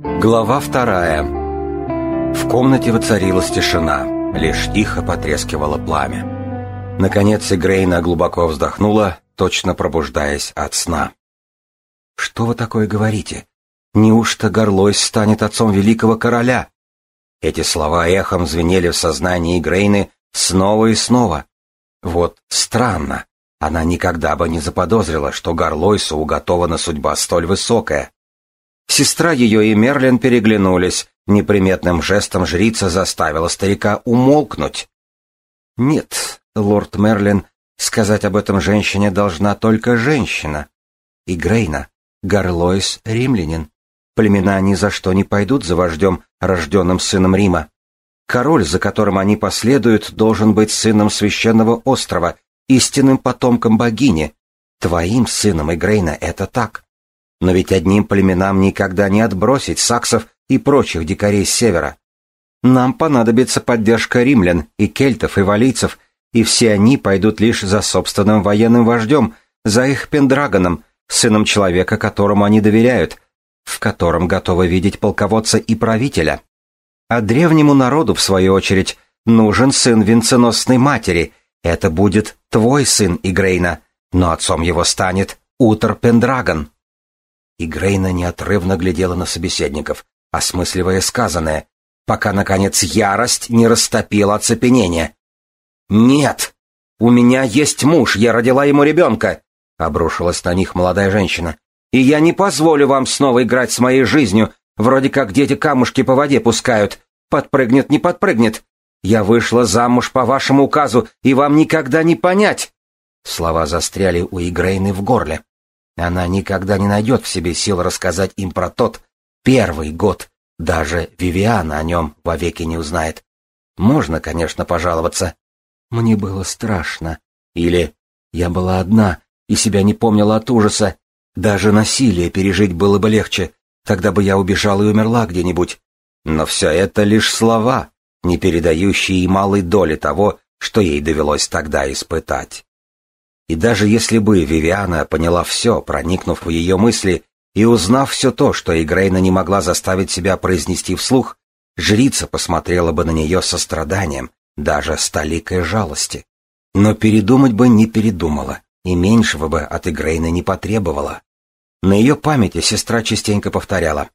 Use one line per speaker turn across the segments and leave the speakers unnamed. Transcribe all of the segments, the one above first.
Глава вторая. В комнате воцарилась тишина, лишь тихо потрескивало пламя. Наконец Игрейна глубоко вздохнула, точно пробуждаясь от сна. «Что вы такое говорите? Неужто Горлойс станет отцом великого короля?» Эти слова эхом звенели в сознании Игрейны снова и снова. Вот странно, она никогда бы не заподозрила, что Горлойсу уготована судьба столь высокая. Сестра ее и Мерлин переглянулись. Неприметным жестом жрица заставила старика умолкнуть. «Нет, лорд Мерлин, сказать об этом женщине должна только женщина. И Грейна, Гарлойс — римлянин. Племена ни за что не пойдут за вождем, рожденным сыном Рима. Король, за которым они последуют, должен быть сыном священного острова, истинным потомком богини. Твоим сыном, Игрейна, это так. Но ведь одним племенам никогда не отбросить саксов и прочих дикарей с севера. Нам понадобится поддержка римлян и кельтов и валийцев, и все они пойдут лишь за собственным военным вождем, за их пендрагоном, сыном человека, которому они доверяют, в котором готовы видеть полководца и правителя. А древнему народу, в свою очередь, нужен сын венценосной матери. Это будет твой сын, Игрейна, но отцом его станет Утер Пендрагон. И Грейна неотрывно глядела на собеседников, осмысливая сказанное, пока, наконец, ярость не растопила оцепенение. «Нет! У меня есть муж, я родила ему ребенка!» — обрушилась на них молодая женщина. «И я не позволю вам снова играть с моей жизнью, вроде как дети камушки по воде пускают. Подпрыгнет, не подпрыгнет. Я вышла замуж по вашему указу, и вам никогда не понять!» Слова застряли у Игрейны в горле. Она никогда не найдет в себе сил рассказать им про тот первый год. Даже Вивиана о нем вовеки не узнает. Можно, конечно, пожаловаться. Мне было страшно. Или я была одна и себя не помнила от ужаса. Даже насилие пережить было бы легче. Тогда бы я убежала и умерла где-нибудь. Но все это лишь слова, не передающие и малой доли того, что ей довелось тогда испытать. И даже если бы Вивиана поняла все, проникнув в ее мысли и узнав все то, что Игрейна не могла заставить себя произнести вслух, жрица посмотрела бы на нее со страданием, даже с толикой жалости. Но передумать бы не передумала, и меньшего бы от Игрейны не потребовала. На ее памяти сестра частенько повторяла.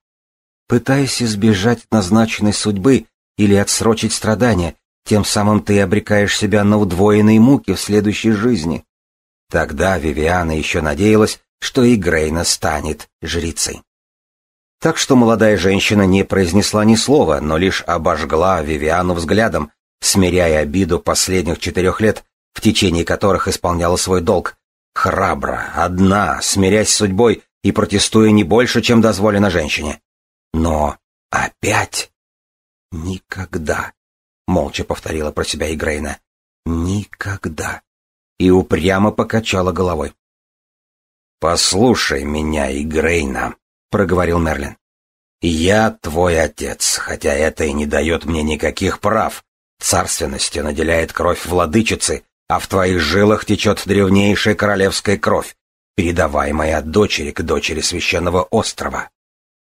«Пытаясь избежать назначенной судьбы или отсрочить страдания, тем самым ты обрекаешь себя на удвоенные муки в следующей жизни. Тогда Вивиана еще надеялась, что и Грейна станет жрицей. Так что молодая женщина не произнесла ни слова, но лишь обожгла Вивиану взглядом, смиряя обиду последних четырех лет, в течение которых исполняла свой долг, храбро, одна, смирясь с судьбой и протестуя не больше, чем дозволено женщине. Но опять... Никогда, — молча повторила про себя Игрейна. Никогда и упрямо покачала головой. «Послушай меня, Игрейна», — проговорил Мерлин. «Я твой отец, хотя это и не дает мне никаких прав. Царственностью наделяет кровь владычицы, а в твоих жилах течет древнейшая королевская кровь, передаваемая от дочери к дочери священного острова.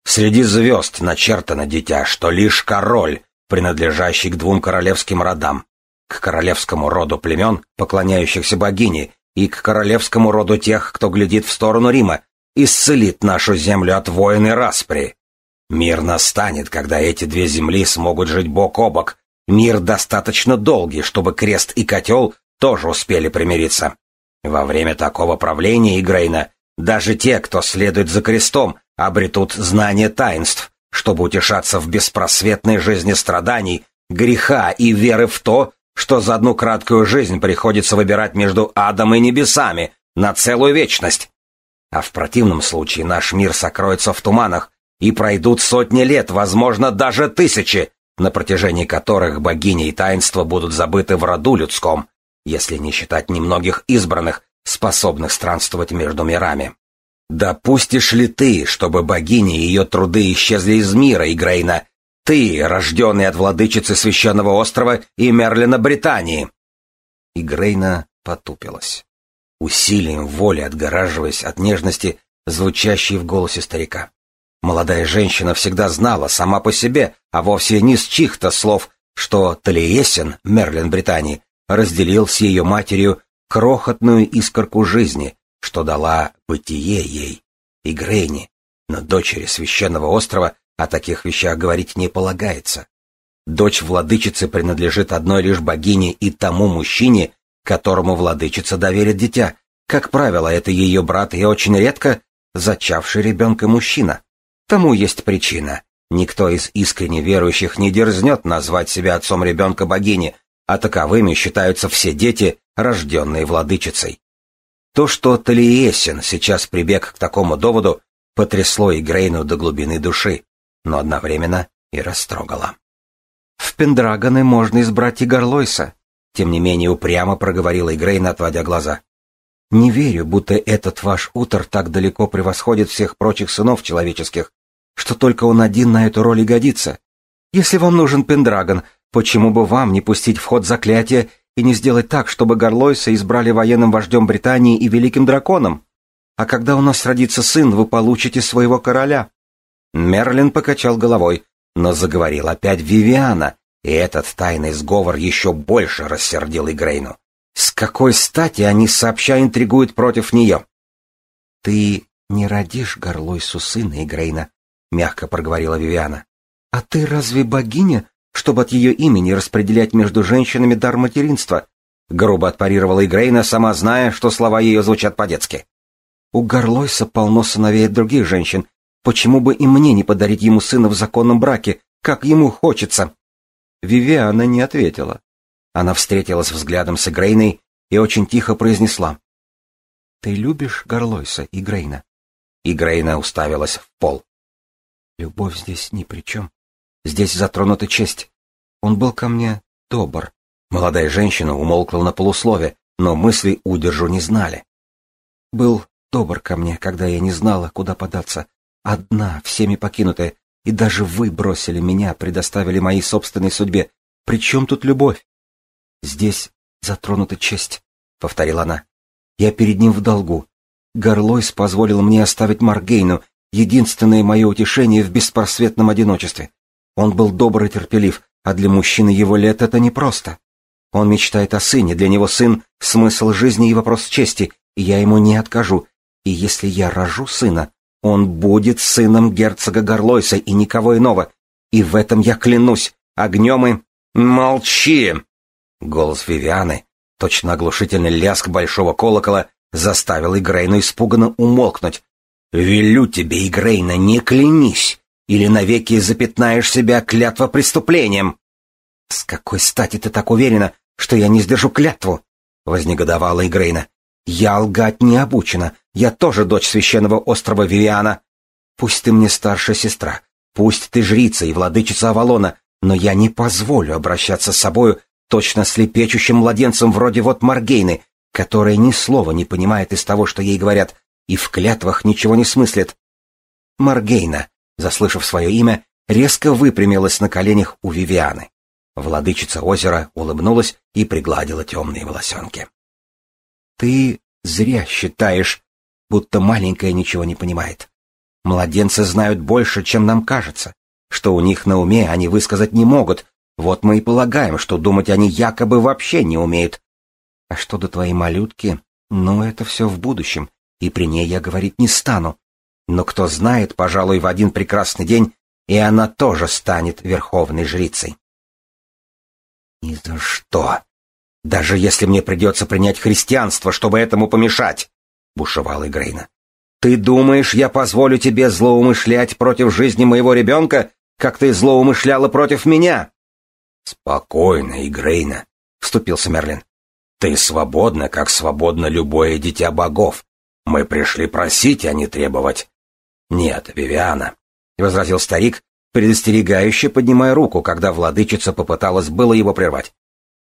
Среди звезд начертано дитя, что лишь король, принадлежащий к двум королевским родам, к королевскому роду племен, поклоняющихся богине, и к королевскому роду тех, кто глядит в сторону Рима, исцелит нашу землю от воин и распри. Мир настанет, когда эти две земли смогут жить бок о бок. Мир достаточно долгий, чтобы крест и котел тоже успели примириться. Во время такого правления Игрейна даже те, кто следует за крестом, обретут знание таинств, чтобы утешаться в беспросветной жизни страданий, греха и веры в то, что за одну краткую жизнь приходится выбирать между адом и небесами на целую вечность. А в противном случае наш мир сокроется в туманах, и пройдут сотни лет, возможно, даже тысячи, на протяжении которых богини и таинства будут забыты в роду людском, если не считать немногих избранных, способных странствовать между мирами. Допустишь ли ты, чтобы богини и ее труды исчезли из мира, Игрейна, ты, рожденный от владычицы священного острова и Мерлина Британии!» И Грейна потупилась, усилием воли отгораживаясь от нежности, звучащей в голосе старика. Молодая женщина всегда знала сама по себе, а вовсе не с чьих-то слов, что Талиесин, Мерлин Британии, разделил с ее матерью крохотную искорку жизни, что дала бытие ей и Грейни, но дочери священного острова о таких вещах говорить не полагается. Дочь владычицы принадлежит одной лишь богине и тому мужчине, которому владычица доверит дитя. Как правило, это ее брат и очень редко зачавший ребенка мужчина. Тому есть причина. Никто из искренне верующих не дерзнет назвать себя отцом ребенка богини, а таковыми считаются все дети, рожденные владычицей. То, что Талиесин сейчас прибег к такому доводу, потрясло и Грейну до глубины души, но одновременно и растрогало. «В Пендрагоны можно избрать и Горлойса», тем не менее упрямо проговорила Игрейна, отводя глаза. «Не верю, будто этот ваш утр так далеко превосходит всех прочих сынов человеческих, что только он один на эту роль и годится. Если вам нужен Пендрагон, почему бы вам не пустить в ход заклятие и не сделать так, чтобы Горлойса избрали военным вождем Британии и великим драконом? А когда у нас родится сын, вы получите своего короля». Мерлин покачал головой, но заговорил опять Вивиана, и этот тайный сговор еще больше рассердил Игрейну. С какой стати они сообща интригуют против нее? — Ты не родишь горлойсу сына, Игрейна, — мягко проговорила Вивиана. — А ты разве богиня, чтобы от ее имени распределять между женщинами дар материнства? Грубо отпарировала Игрейна, сама зная, что слова ее звучат по-детски. У Горлойса полно сыновей других женщин. Почему бы и мне не подарить ему сына в законном браке, как ему хочется? Вивиана не ответила. Она встретилась взглядом с Игрейной и очень тихо произнесла. «Ты любишь Горлойса, Игрейна?» Игрейна уставилась в пол. «Любовь здесь ни при чем. Здесь затронута честь. Он был ко мне добр». Молодая женщина умолкла на полуслове, но мысли удержу не знали. «Был добр ко мне, когда я не знала, куда податься. Одна, всеми покинутая, и даже вы бросили меня, предоставили моей собственной судьбе. При чем тут любовь? Здесь затронута честь, — повторила она. Я перед ним в долгу. Горлойс позволил мне оставить Маргейну, единственное мое утешение в беспросветном одиночестве. Он был добр и терпелив, а для мужчины его лет это непросто. Он мечтает о сыне, для него сын — смысл жизни и вопрос чести, и я ему не откажу. И если я рожу сына, он будет сыном герцога Горлойса и никого иного. И в этом я клянусь. Огнем и... Молчи! Голос Вивианы, точно оглушительный ляск большого колокола, заставил Игрейну испуганно умолкнуть. «Велю тебе, Игрейна, не клянись, или навеки запятнаешь себя клятва преступлением!» «С какой стати ты так уверена, что я не сдержу клятву?» — вознегодовала Игрейна. «Я лгать не обучена, я тоже дочь священного острова Вивиана. Пусть ты мне старшая сестра, пусть ты жрица и владычица Авалона, но я не позволю обращаться с собою точно слепечущим младенцем вроде вот Маргейны, которая ни слова не понимает из того, что ей говорят, и в клятвах ничего не смыслит. Маргейна, заслышав свое имя, резко выпрямилась на коленях у Вивианы. Владычица озера улыбнулась и пригладила темные волосенки. — Ты зря считаешь, будто маленькая ничего не понимает. Младенцы знают больше, чем нам кажется. Что у них на уме, они высказать не могут. Вот мы и полагаем, что думать они якобы вообще не умеют. А что до твоей малютки, ну, это все в будущем, и при ней я говорить не стану. Но кто знает, пожалуй, в один прекрасный день и она тоже станет верховной жрицей. Ни за что. Даже если мне придется принять христианство, чтобы этому помешать. — бушевал Игрейна. «Ты думаешь, я позволю тебе злоумышлять против жизни моего ребенка, как ты злоумышляла против меня?» «Спокойно, Игрейна», — вступился Мерлин. «Ты свободна, как свободно любое дитя богов. Мы пришли просить, а не требовать». «Нет, Вивиана», — возразил старик, предостерегающе поднимая руку, когда владычица попыталась было его прервать.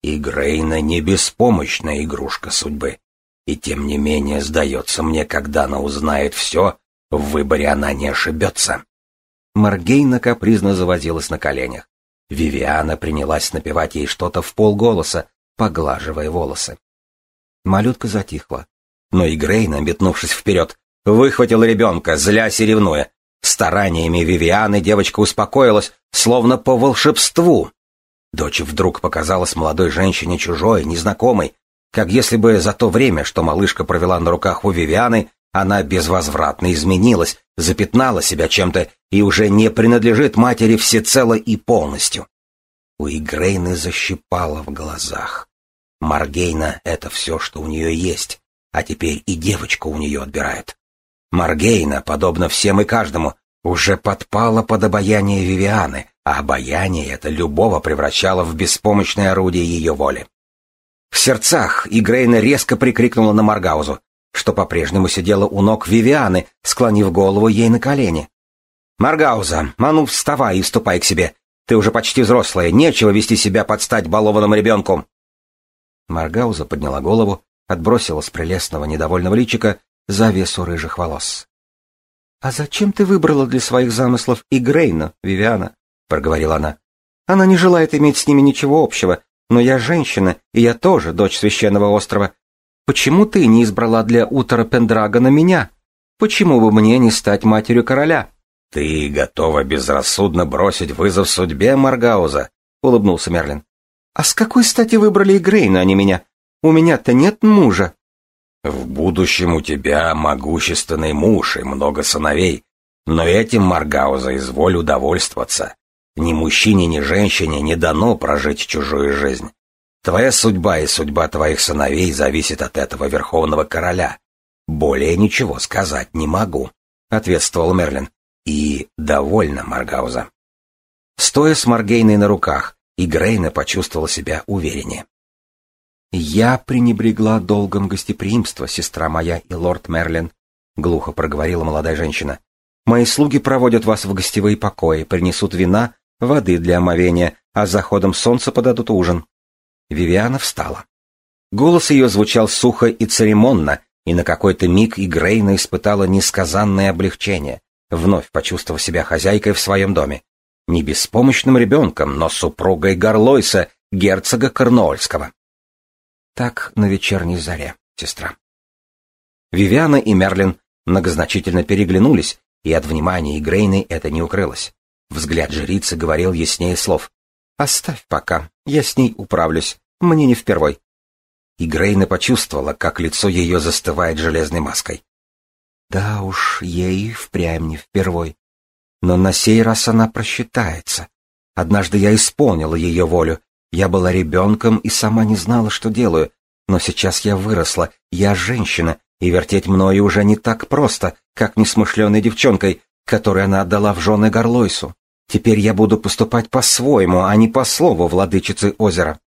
«Игрейна не беспомощная игрушка судьбы. И тем не менее, сдается мне, когда она узнает все, в выборе она не ошибется. Маргейна капризно завозилась на коленях. Вивиана принялась напевать ей что-то в полголоса, поглаживая волосы. Малютка затихла. Но и Грейна, метнувшись вперед, выхватила ребенка, злясь и ревнуя. Стараниями Вивианы девочка успокоилась, словно по волшебству. Дочь вдруг показалась молодой женщине чужой, незнакомой, как если бы за то время, что малышка провела на руках у Вивианы, она безвозвратно изменилась, запятнала себя чем-то и уже не принадлежит матери всецело и полностью. У Игрейны защипало в глазах. Маргейна — это все, что у нее есть, а теперь и девочка у нее отбирает. Маргейна, подобно всем и каждому, уже подпала под обаяние Вивианы, а обаяние это любого превращало в беспомощное орудие ее воли. В сердцах Игрейна резко прикрикнула на Маргаузу, что по-прежнему сидела у ног Вивианы, склонив голову ей на колени. «Маргауза, а ну вставай и ступай к себе. Ты уже почти взрослая, нечего вести себя под стать балованным ребенку». Маргауза подняла голову, отбросила с прелестного недовольного личика завесу рыжих волос. «А зачем ты выбрала для своих замыслов Игрейна, Вивиана?» — проговорила она. «Она не желает иметь с ними ничего общего, но я женщина, и я тоже дочь священного острова. Почему ты не избрала для Утора Пендрагона меня? Почему бы мне не стать матерью короля?» «Ты готова безрассудно бросить вызов судьбе Маргауза?» — улыбнулся Мерлин. «А с какой стати выбрали Игрейна, а не меня? У меня-то нет мужа». «В будущем у тебя могущественный муж и много сыновей, но этим Маргауза изволь удовольствоваться. Ни мужчине, ни женщине не дано прожить чужую жизнь. Твоя судьба и судьба твоих сыновей зависит от этого верховного короля. Более ничего сказать не могу, — ответствовал Мерлин. И довольно, Маргауза. Стоя с Маргейной на руках, и Грейна почувствовала себя увереннее. «Я пренебрегла долгом гостеприимства, сестра моя и лорд Мерлин», — глухо проговорила молодая женщина. «Мои слуги проводят вас в гостевые покои, принесут вина, воды для омовения, а с заходом солнца подадут ужин. Вивиана встала. Голос ее звучал сухо и церемонно, и на какой-то миг Игрейна испытала несказанное облегчение, вновь почувствовав себя хозяйкой в своем доме. Не беспомощным ребенком, но супругой Горлойса, герцога Корнуольского. Так на вечерней заре, сестра. Вивиана и Мерлин многозначительно переглянулись, и от внимания Игрейны это не укрылось. Взгляд жрицы говорил яснее слов. «Оставь пока, я с ней управлюсь, мне не впервой». И Грейна почувствовала, как лицо ее застывает железной маской. Да уж, ей впрямь не впервой. Но на сей раз она просчитается. Однажды я исполнила ее волю. Я была ребенком и сама не знала, что делаю. Но сейчас я выросла, я женщина, и вертеть мною уже не так просто, как несмышленой девчонкой, которую она отдала в жены Горлойсу. Теперь я буду поступать по-своему, а не по слову владычицы озера.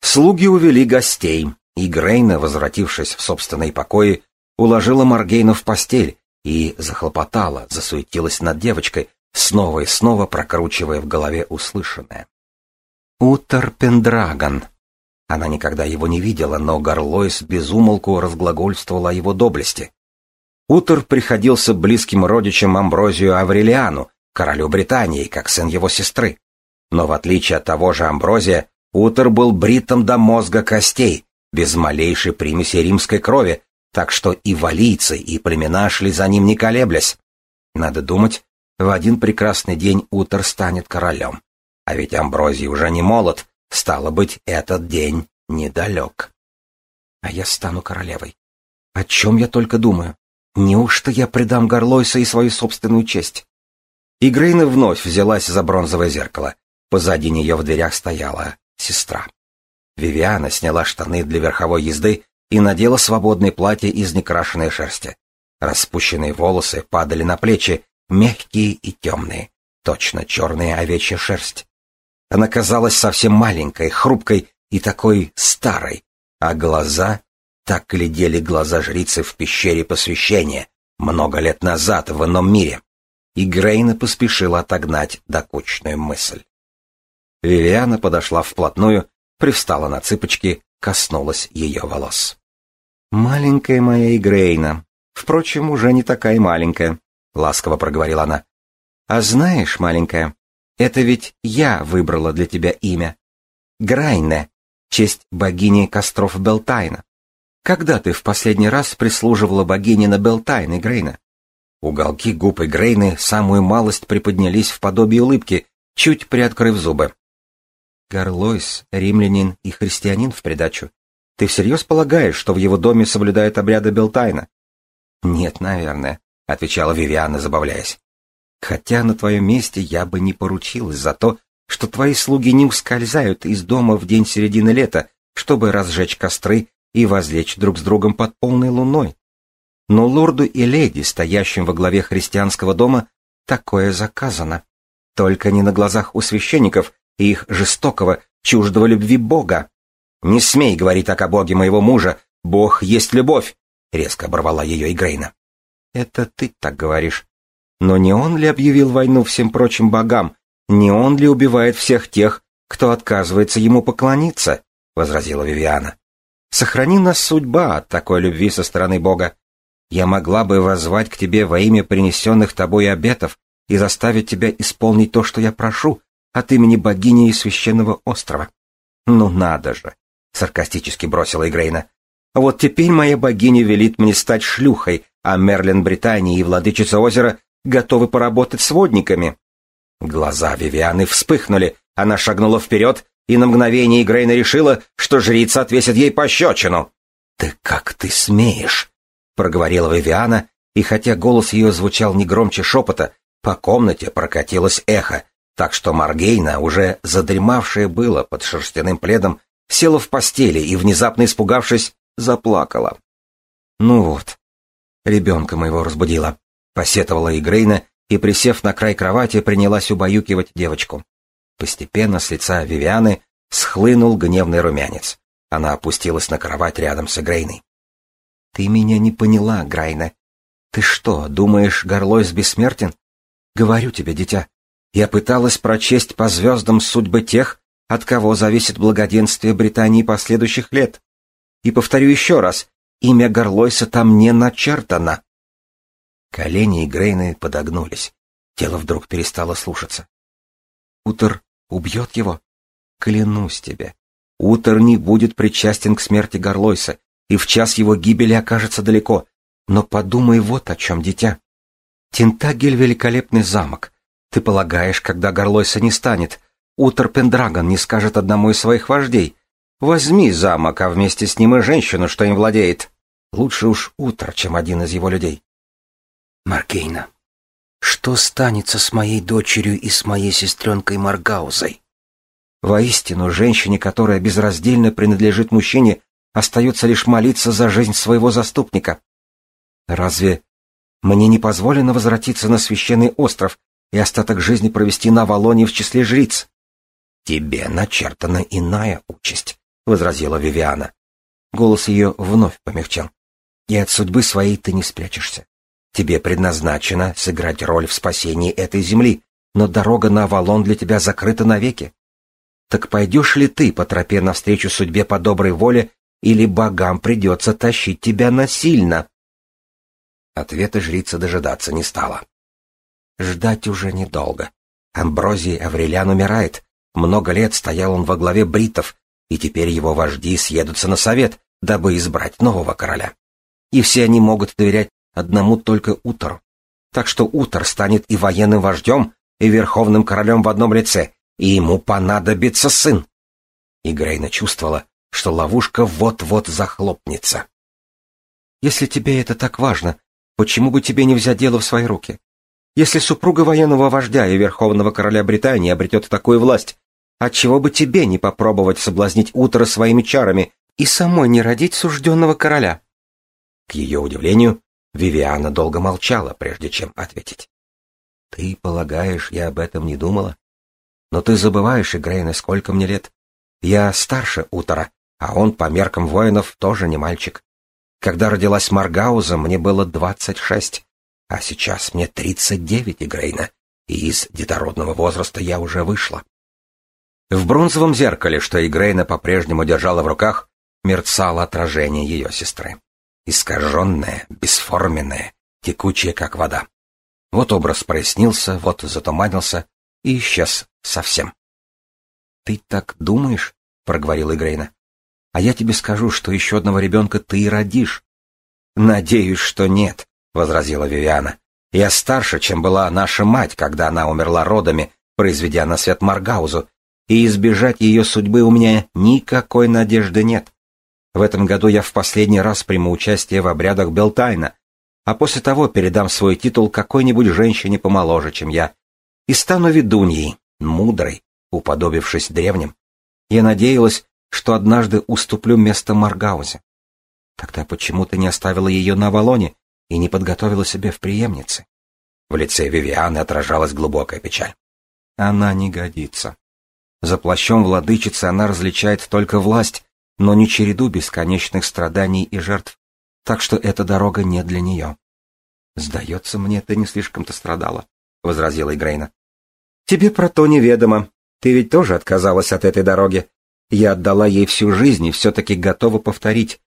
Слуги увели гостей, и Грейна, возвратившись в собственные покои, уложила Маргейну в постель и захлопотала, засуетилась над девочкой, снова и снова прокручивая в голове услышанное. Утер Пендрагон. Она никогда его не видела, но Горлойс безумолку разглагольствовала о его доблести. Утер приходился близким родичем Амброзию Аврелиану, королю Британии, как сын его сестры. Но в отличие от того же Амброзия, Утер был бритом до мозга костей, без малейшей примеси римской крови, так что и валийцы, и племена шли за ним не колеблясь. Надо думать, в один прекрасный день Утер станет королем. А ведь Амброзий уже не молод, стало быть, этот день недалек. А я стану королевой. О чем я только думаю? Неужто я предам Горлойса и свою собственную честь? И Грейна вновь взялась за бронзовое зеркало. Позади нее в дверях стояла сестра. Вивиана сняла штаны для верховой езды и надела свободное платье из некрашенной шерсти. Распущенные волосы падали на плечи, мягкие и темные, точно черная овечья шерсть. Она казалась совсем маленькой, хрупкой и такой старой, а глаза так глядели глаза жрицы в пещере посвящения много лет назад в ином мире и Грейна поспешила отогнать докучную мысль. Вивиана подошла вплотную, привстала на цыпочки, коснулась ее волос. «Маленькая моя Игрейна, впрочем, уже не такая маленькая», — ласково проговорила она. «А знаешь, маленькая, это ведь я выбрала для тебя имя. Грайне, честь богини костров Белтайна. Когда ты в последний раз прислуживала богине на Белтайне, Грейна? Уголки губ Игрейны самую малость приподнялись в подобие улыбки, чуть приоткрыв зубы. Горлойс, римлянин и христианин в придачу. Ты всерьез полагаешь, что в его доме соблюдают обряды Белтайна? Нет, наверное, отвечала Вивиана, забавляясь. Хотя на твоем месте я бы не поручилась за то, что твои слуги не ускользают из дома в день середины лета, чтобы разжечь костры и возлечь друг с другом под полной луной. Но лорду и леди, стоящим во главе христианского дома, такое заказано. Только не на глазах у священников и их жестокого, чуждого любви Бога. «Не смей говорить так о Боге моего мужа, Бог есть любовь!» — резко оборвала ее Игрейна. «Это ты так говоришь. Но не он ли объявил войну всем прочим богам? Не он ли убивает всех тех, кто отказывается ему поклониться?» — возразила Вивиана. «Сохрани нас судьба от такой любви со стороны Бога. Я могла бы воззвать к тебе во имя принесенных тобой обетов и заставить тебя исполнить то, что я прошу, от имени богини и священного острова. Ну надо же, саркастически бросила Игрейна. Вот теперь моя богиня велит мне стать шлюхой, а Мерлин Британии и владычица озера готовы поработать с водниками. Глаза Вивианы вспыхнули, она шагнула вперед, и на мгновение Игрейна решила, что жрица отвесит ей пощечину. «Ты как ты смеешь?» — проговорила Вивиана, и хотя голос ее звучал не громче шепота, по комнате прокатилось эхо, так что Маргейна, уже задремавшая было под шерстяным пледом, села в постели и, внезапно испугавшись, заплакала. «Ну вот, ребенка моего разбудила», — посетовала Игрейна и, присев на край кровати, принялась убаюкивать девочку. Постепенно с лица Вивианы схлынул гневный румянец. Она опустилась на кровать рядом с Игрейной. «Ты меня не поняла, Грайна. Ты что, думаешь, Горлойс бессмертен? Говорю тебе, дитя, я пыталась прочесть по звездам судьбы тех, от кого зависит благоденствие Британии последующих лет. И повторю еще раз, имя Горлойса там не начертано. Колени Грейны подогнулись. Тело вдруг перестало слушаться. Утер убьет его? Клянусь тебе. Утер не будет причастен к смерти Горлойса, и в час его гибели окажется далеко. Но подумай вот о чем, дитя. Тентагель — великолепный замок, ты полагаешь, когда Горлойса не станет, Утер Пендрагон не скажет одному из своих вождей, возьми замок, а вместе с ним и женщину, что им владеет. Лучше уж Утер, чем один из его людей. Маркейна, что станется с моей дочерью и с моей сестренкой Маргаузой? Воистину, женщине, которая безраздельно принадлежит мужчине, остается лишь молиться за жизнь своего заступника. Разве мне не позволено возвратиться на священный остров и остаток жизни провести на Авалоне в числе жриц. «Тебе начертана иная участь», — возразила Вивиана. Голос ее вновь помягчал. «И от судьбы своей ты не спрячешься. Тебе предназначено сыграть роль в спасении этой земли, но дорога на Авалон для тебя закрыта навеки. Так пойдешь ли ты по тропе навстречу судьбе по доброй воле, или богам придется тащить тебя насильно?» Ответа жрица дожидаться не стала. Ждать уже недолго. Амброзий Аврелиан умирает. Много лет стоял он во главе бритов, и теперь его вожди съедутся на совет, дабы избрать нового короля. И все они могут доверять одному только Утору. Так что Утор станет и военным вождем, и верховным королем в одном лице, и ему понадобится сын. И Грейна чувствовала, что ловушка вот-вот захлопнется. «Если тебе это так важно, почему бы тебе не взять дело в свои руки? Если супруга военного вождя и верховного короля Британии обретет такую власть, отчего бы тебе не попробовать соблазнить утро своими чарами и самой не родить сужденного короля?» К ее удивлению, Вивиана долго молчала, прежде чем ответить. «Ты полагаешь, я об этом не думала? Но ты забываешь, Игрейна, сколько мне лет. Я старше Утора, а он, по меркам воинов, тоже не мальчик. Когда родилась Маргауза, мне было двадцать шесть. А сейчас мне тридцать девять, Игрейна, и из детородного возраста я уже вышла. В бронзовом зеркале, что Игрейна по-прежнему держала в руках, мерцало отражение ее сестры. Искаженное, бесформенное, текучее, как вода. Вот образ прояснился, вот затуманился и исчез совсем. — Ты так думаешь? — проговорила Игрейна. — А я тебе скажу, что еще одного ребенка ты и родишь. — Надеюсь, что нет, возразила Вивиана. Я старше, чем была наша мать, когда она умерла родами, произведя на свет Маргаузу, и избежать ее судьбы у меня никакой надежды нет. В этом году я в последний раз приму участие в обрядах Белтайна, а после того передам свой титул какой-нибудь женщине помоложе, чем я, и стану ведуньей, мудрой, уподобившись древним. Я надеялась, что однажды уступлю место Маргаузе. Тогда почему ты не оставила ее на Авалоне и не подготовила себе в преемнице? В лице Вивианы отражалась глубокая печаль. Она не годится. За плащом владычицы она различает только власть, но не череду бесконечных страданий и жертв, так что эта дорога не для нее. «Сдается мне, ты не слишком-то страдала», — возразила Игрейна. «Тебе про то неведомо. Ты ведь тоже отказалась от этой дороги. Я отдала ей всю жизнь и все-таки готова повторить.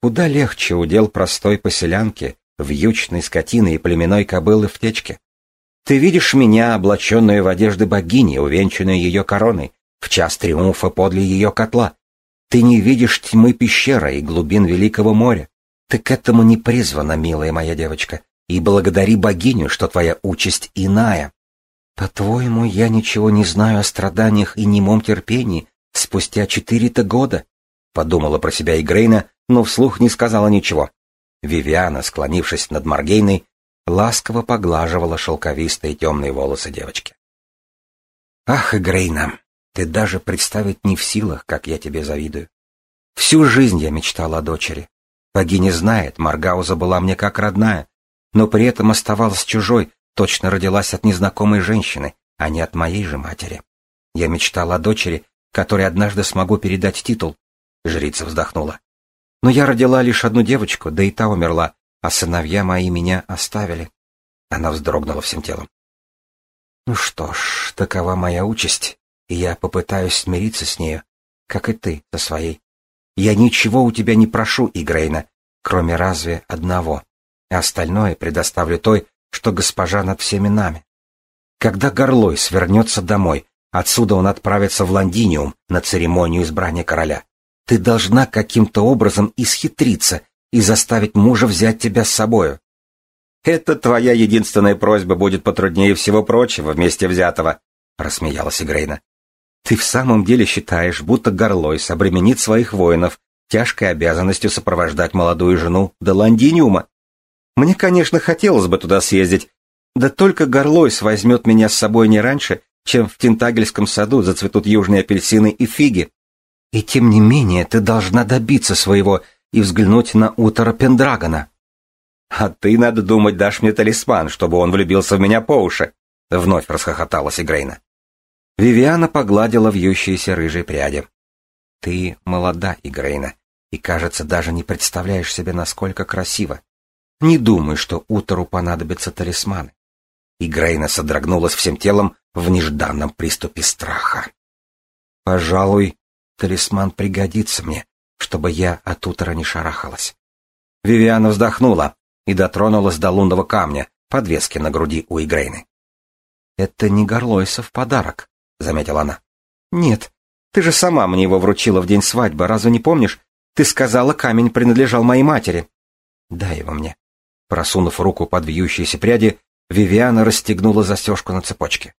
Куда легче удел простой поселянки, вьючной скотины и племенной кобылы в течке. Ты видишь меня, облаченную в одежды богини, увенчанную ее короной, в час триумфа подле ее котла. Ты не видишь тьмы пещеры и глубин великого моря. Ты к этому не призвана, милая моя девочка, и благодари богиню, что твоя участь иная. По-твоему, я ничего не знаю о страданиях и немом терпении спустя четыре-то года? Подумала про себя Игрейна, но вслух не сказала ничего. Вивиана, склонившись над Маргейной, ласково поглаживала шелковистые темные волосы девочки. «Ах, Игрейна, ты даже представить не в силах, как я тебе завидую. Всю жизнь я мечтала о дочери. Богиня знает, Маргауза была мне как родная, но при этом оставалась чужой, точно родилась от незнакомой женщины, а не от моей же матери. Я мечтала о дочери, которой однажды смогу передать титул. Жрица вздохнула. Но я родила лишь одну девочку, да и та умерла, а сыновья мои меня оставили. Она вздрогнула всем телом. Ну что ж, такова моя участь, и я попытаюсь смириться с нею, как и ты со своей. Я ничего у тебя не прошу, Игрейна, кроме разве одного, а остальное предоставлю той, что госпожа над всеми нами. Когда Горлой свернется домой, отсюда он отправится в Лондиниум на церемонию избрания короля. Ты должна каким-то образом исхитриться и заставить мужа взять тебя с собою. Это твоя единственная просьба будет потруднее всего прочего вместе взятого, рассмеялась Игрейна. Ты в самом деле считаешь, будто Горлойс обременит своих воинов тяжкой обязанностью сопровождать молодую жену до Лондиниума? Мне, конечно, хотелось бы туда съездить, да только Горлойс возьмет меня с собой не раньше, чем в Тентагельском саду зацветут южные апельсины и фиги. И тем не менее ты должна добиться своего и взглянуть на Утора Пендрагона. А ты, надо думать, дашь мне талисман, чтобы он влюбился в меня по уши. Вновь расхохоталась Игрейна. Вивиана погладила вьющиеся рыжие пряди. Ты молода, Игрейна, и, кажется, даже не представляешь себе, насколько красиво. Не думай, что Утору понадобятся талисманы. Игрейна содрогнулась всем телом в нежданном приступе страха. Пожалуй, Талисман пригодится мне, чтобы я от утра не шарахалась. Вивиана вздохнула и дотронулась до лунного камня, подвески на груди у Игрейны. «Это не Горлойсов подарок», — заметила она. «Нет, ты же сама мне его вручила в день свадьбы, разве не помнишь? Ты сказала, камень принадлежал моей матери». «Дай его мне». Просунув руку под вьющиеся пряди, Вивиана расстегнула застежку на цепочке.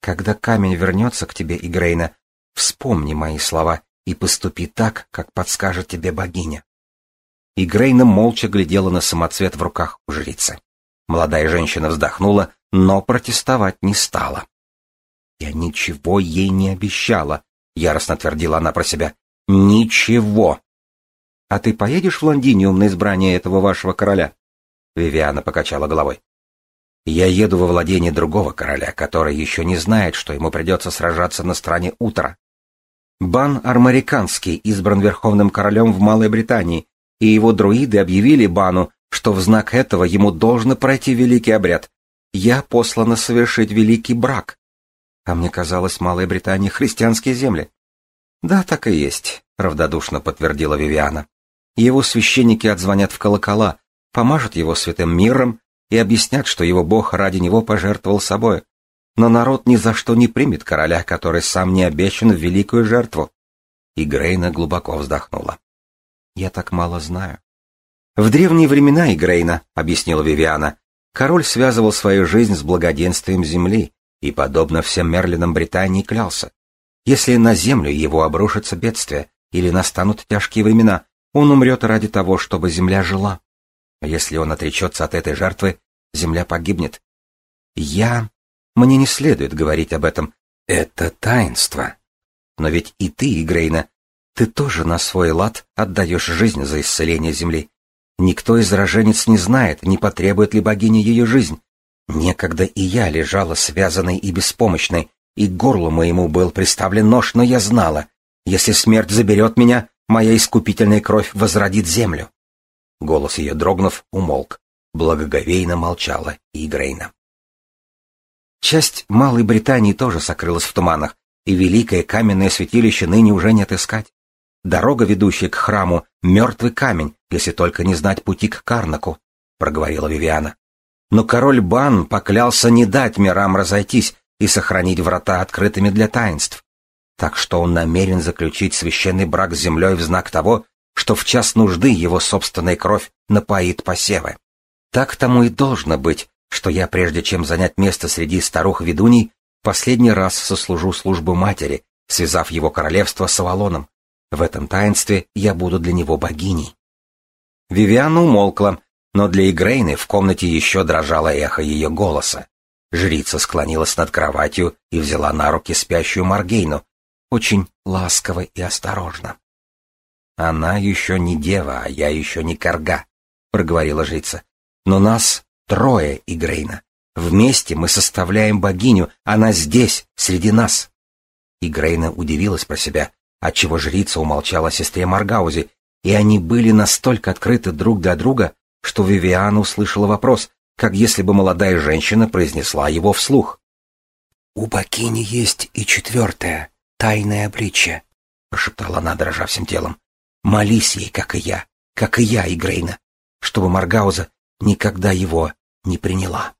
«Когда камень вернется к тебе, Игрейна, Вспомни мои слова и поступи так, как подскажет тебе богиня. И Грейна молча глядела на самоцвет в руках у жрицы. Молодая женщина вздохнула, но протестовать не стала. «Я ничего ей не обещала», — яростно твердила она про себя. «Ничего!» «А ты поедешь в Лондиниум на избрание этого вашего короля?» Вивиана покачала головой. «Я еду во владение другого короля, который еще не знает, что ему придется сражаться на стороне утра. Бан Армариканский избран верховным королем в Малой Британии, и его друиды объявили Бану, что в знак этого ему должно пройти великий обряд. Я послана совершить великий брак. А мне казалось, Малая Британия — христианские земли. Да, так и есть, — равнодушно подтвердила Вивиана. Его священники отзвонят в колокола, помажут его святым миром и объяснят, что его бог ради него пожертвовал собой но народ ни за что не примет короля, который сам не обещан в великую жертву. И Грейна глубоко вздохнула. Я так мало знаю. В древние времена, Игрейна, объяснила Вивиана, Король связывал свою жизнь с благоденствием земли и, подобно всем Мерлинам Британии, клялся. Если на землю его обрушится бедствие или настанут тяжкие времена, он умрет ради того, чтобы земля жила. А если он отречется от этой жертвы, земля погибнет. Я... Мне не следует говорить об этом. Это таинство. Но ведь и ты, Игрейна, ты тоже на свой лад отдаешь жизнь за исцеление земли. Никто из роженец не знает, не потребует ли богиня ее жизнь. Некогда и я лежала связанной и беспомощной, и к горлу моему был приставлен нож, но я знала, если смерть заберет меня, моя искупительная кровь возродит землю. Голос ее дрогнув, умолк. Благоговейно молчала и Грейна. Часть Малой Британии тоже сокрылась в туманах, и великое каменное святилище ныне уже не отыскать. Дорога, ведущая к храму, мертвый камень, если только не знать пути к Карнаку, — проговорила Вивиана. Но король Бан поклялся не дать мирам разойтись и сохранить врата открытыми для таинств. Так что он намерен заключить священный брак с землей в знак того, что в час нужды его собственная кровь напоит посевы. Так тому и должно быть, что я, прежде чем занять место среди старух-ведуней, последний раз сослужу службу матери, связав его королевство с Авалоном. В этом таинстве я буду для него богиней. Вивиана умолкла, но для Игрейны в комнате еще дрожало эхо ее голоса. Жрица склонилась над кроватью и взяла на руки спящую Маргейну, очень ласково и осторожно. «Она еще не дева, а я еще не корга», — проговорила жрица. «Но нас трое, Игрейна. Вместе мы составляем богиню, она здесь, среди нас». Игрейна удивилась про себя, отчего жрица умолчала сестре Маргаузе, и они были настолько открыты друг для друга, что Вивиана услышала вопрос, как если бы молодая женщина произнесла его вслух. «У богини есть и четвертое, тайное обличье», — прошептала она, дрожа всем телом. «Молись ей, как и я, как и я, Игрейна, чтобы Маргауза никогда его не приняла».